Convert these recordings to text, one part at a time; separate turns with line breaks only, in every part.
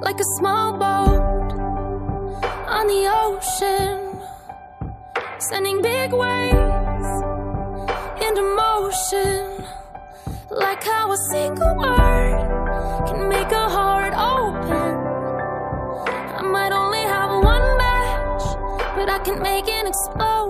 like a small boat on the ocean, sending big waves into motion, like how a single word can make a heart open. I might only have one match, but I can make an explosion.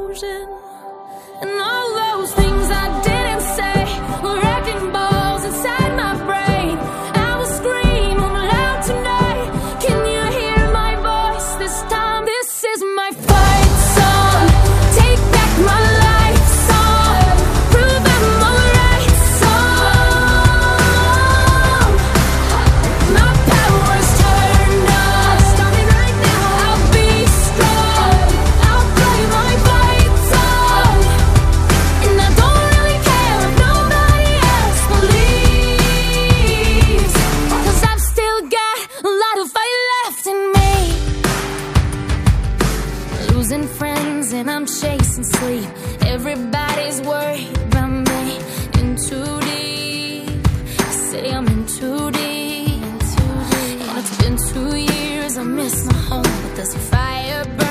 and I'm chasing sleep. Everybody's worried about me. In too deep, they say I'm in too deep. And it's been two years. I miss my home, but there's a fire burning.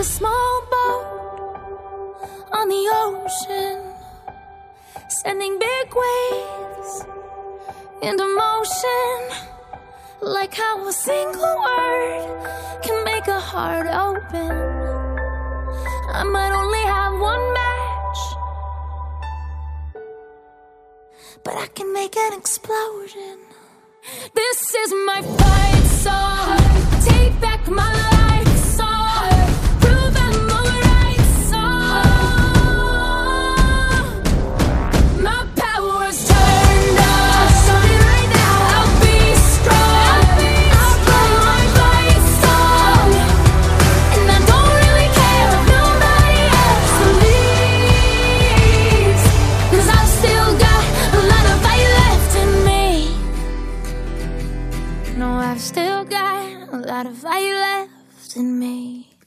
a small boat on the ocean, sending big waves into motion. Like how a single word can make a heart open. I might only have one match, but I can make an explosion. This is my. got a fire left in me.